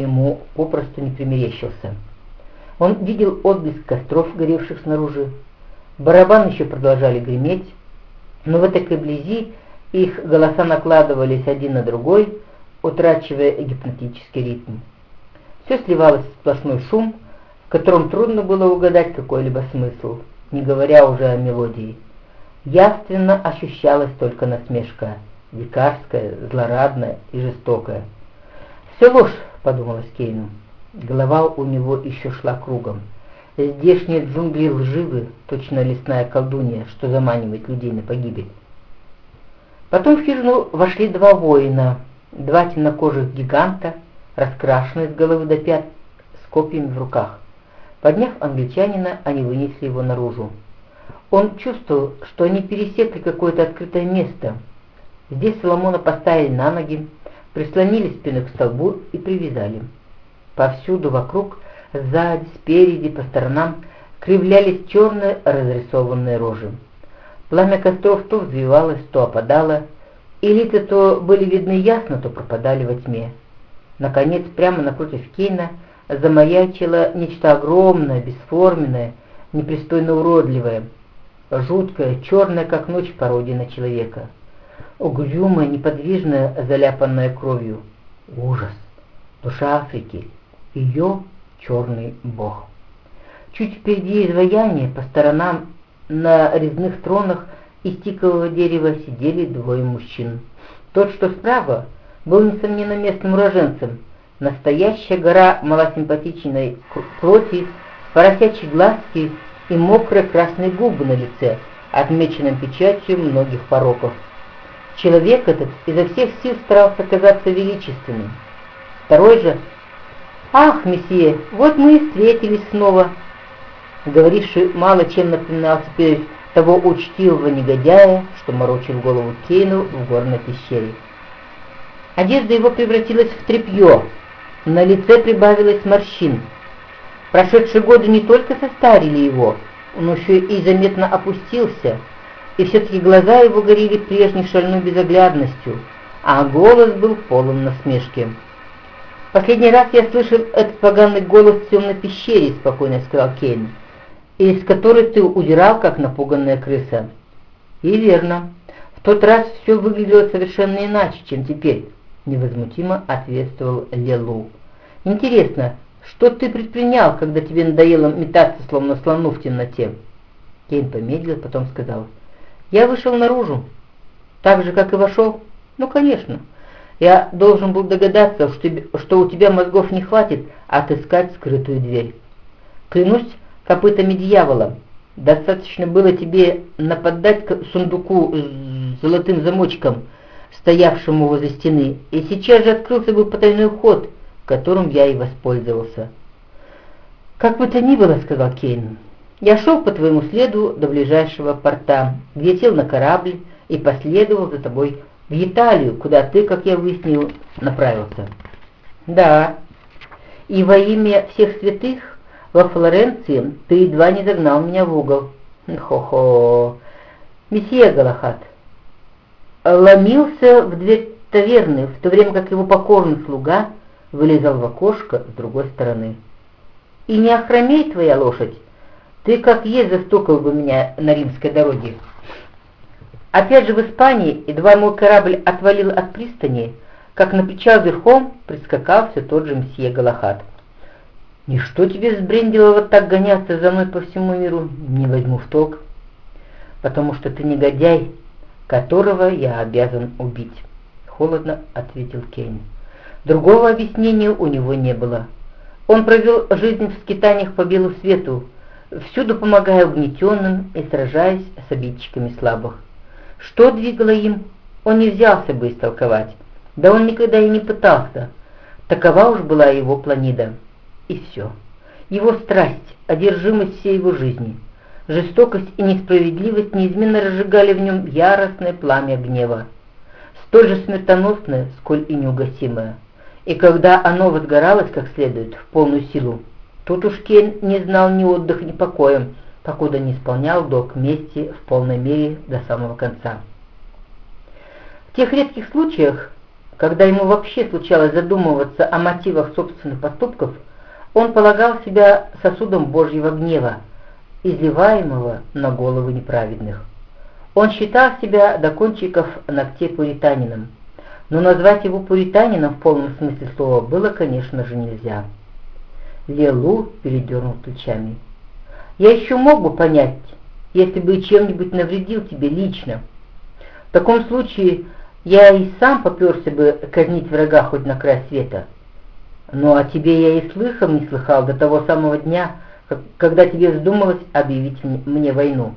ему попросту не примерещился. Он видел отблеск костров, горевших снаружи. Барабаны еще продолжали греметь, но в этой близи их голоса накладывались один на другой, утрачивая гипнотический ритм. Все сливалось в сплошной шум, в котором трудно было угадать какой-либо смысл, не говоря уже о мелодии. Явственно ощущалась только насмешка, дикарская, злорадная и жестокая. «Все ложь», — подумалось Кейну. Голова у него еще шла кругом. Здешние джунгли лживы, точно лесная колдунья, что заманивает людей на погибель. Потом в хижину вошли два воина, два темнокожих гиганта, раскрашенные с головы до пят, с копьями в руках. Подняв англичанина, они вынесли его наружу. Он чувствовал, что они пересекли какое-то открытое место. Здесь Соломона поставили на ноги, прислонили спину к столбу и привязали. Повсюду вокруг, сзади, спереди, по сторонам кривлялись черные разрисованные рожи. Пламя костров то взвивалось, то опадало, и лица то были видны ясно, то пропадали во тьме. Наконец, прямо напротив Кейна замаячило нечто огромное, бесформенное, непристойно уродливое, жуткое, черное, как ночь, пародия на человека. Угрюмая, неподвижная, заляпанная кровью. Ужас! Душа Африки ее черный бог. Чуть впереди изваяния, по сторонам на резных тронах из тикового дерева сидели двое мужчин. Тот, что справа, был, несомненно, местным уроженцем. Настоящая гора малосимпатичной плоти, поросячьи глазки и мокрые красные губы на лице, отмеченным печатью многих пороков. Человек этот изо всех сил старался казаться величественным. Второй же «Ах, месье, вот мы и встретились снова!» Говоривший мало чем напоминал теперь того учтивого негодяя, что морочил голову Кейну в горной пещере. Одежда его превратилась в тряпье, на лице прибавилось морщин. Прошедшие годы не только состарили его, он еще и заметно опустился, и все-таки глаза его горели прежней шальной безоглядностью, а голос был полон насмешки. «Последний раз я слышал этот поганый голос в темной пещере», — спокойно сказал Кейн, «из которой ты удирал, как напуганная крыса». «И верно. В тот раз все выглядело совершенно иначе, чем теперь», — невозмутимо ответствовал Лелу. «Интересно, что ты предпринял, когда тебе надоело метаться, словно слону в темноте?» Кейн помедлил, потом сказал, «Я вышел наружу, так же, как и вошел. Ну, конечно». Я должен был догадаться, что у тебя мозгов не хватит отыскать скрытую дверь. Клянусь копытами дьявола, достаточно было тебе нападать к сундуку с золотым замочком, стоявшему возле стены, и сейчас же открылся бы потайной ход, которым я и воспользовался. «Как бы то ни было», — сказал Кейн, — «я шел по твоему следу до ближайшего порта, где сел на корабль и последовал за тобой в Италию, куда ты, как я выяснил, направился. Да, и во имя всех святых во Флоренции ты едва не загнал меня в угол. Хо-хо, месье Галахат. Ломился в дверь таверны, в то время как его покорный слуга вылезал в окошко с другой стороны. И не охромей твоя лошадь, ты как есть застукал бы меня на римской дороге. Опять же в Испании едва мой корабль отвалил от пристани, как на причал верхом прискакал все тот же мсье Галахат. «Ничто тебе сбрендило вот так гоняться за мной по всему миру? Не возьму в толк, потому что ты негодяй, которого я обязан убить», — холодно ответил Кейн. Другого объяснения у него не было. Он провел жизнь в скитаниях по белу свету, всюду помогая угнетенным и сражаясь с обидчиками слабых. Что двигало им, он не взялся бы истолковать, да он никогда и не пытался. Такова уж была его планида. И все. Его страсть, одержимость всей его жизни, жестокость и несправедливость неизменно разжигали в нем яростное пламя гнева, столь же смертоносное, сколь и неугасимое. И когда оно возгоралось как следует, в полную силу, тут уж Кен не знал ни отдыха, ни покоя, покуда не исполнял долг мести в полной мере до самого конца. В тех редких случаях, когда ему вообще случалось задумываться о мотивах собственных поступков, он полагал себя сосудом Божьего гнева, изливаемого на головы неправедных. Он считал себя до кончиков ногтей пуританином, но назвать его пуританином в полном смысле слова было, конечно же, нельзя. Лелу передернул плечами. «Я еще мог бы понять, если бы чем-нибудь навредил тебе лично. В таком случае я и сам поперся бы казнить врага хоть на край света. Но о тебе я и слыхом не слыхал до того самого дня, когда тебе вздумалось объявить мне войну.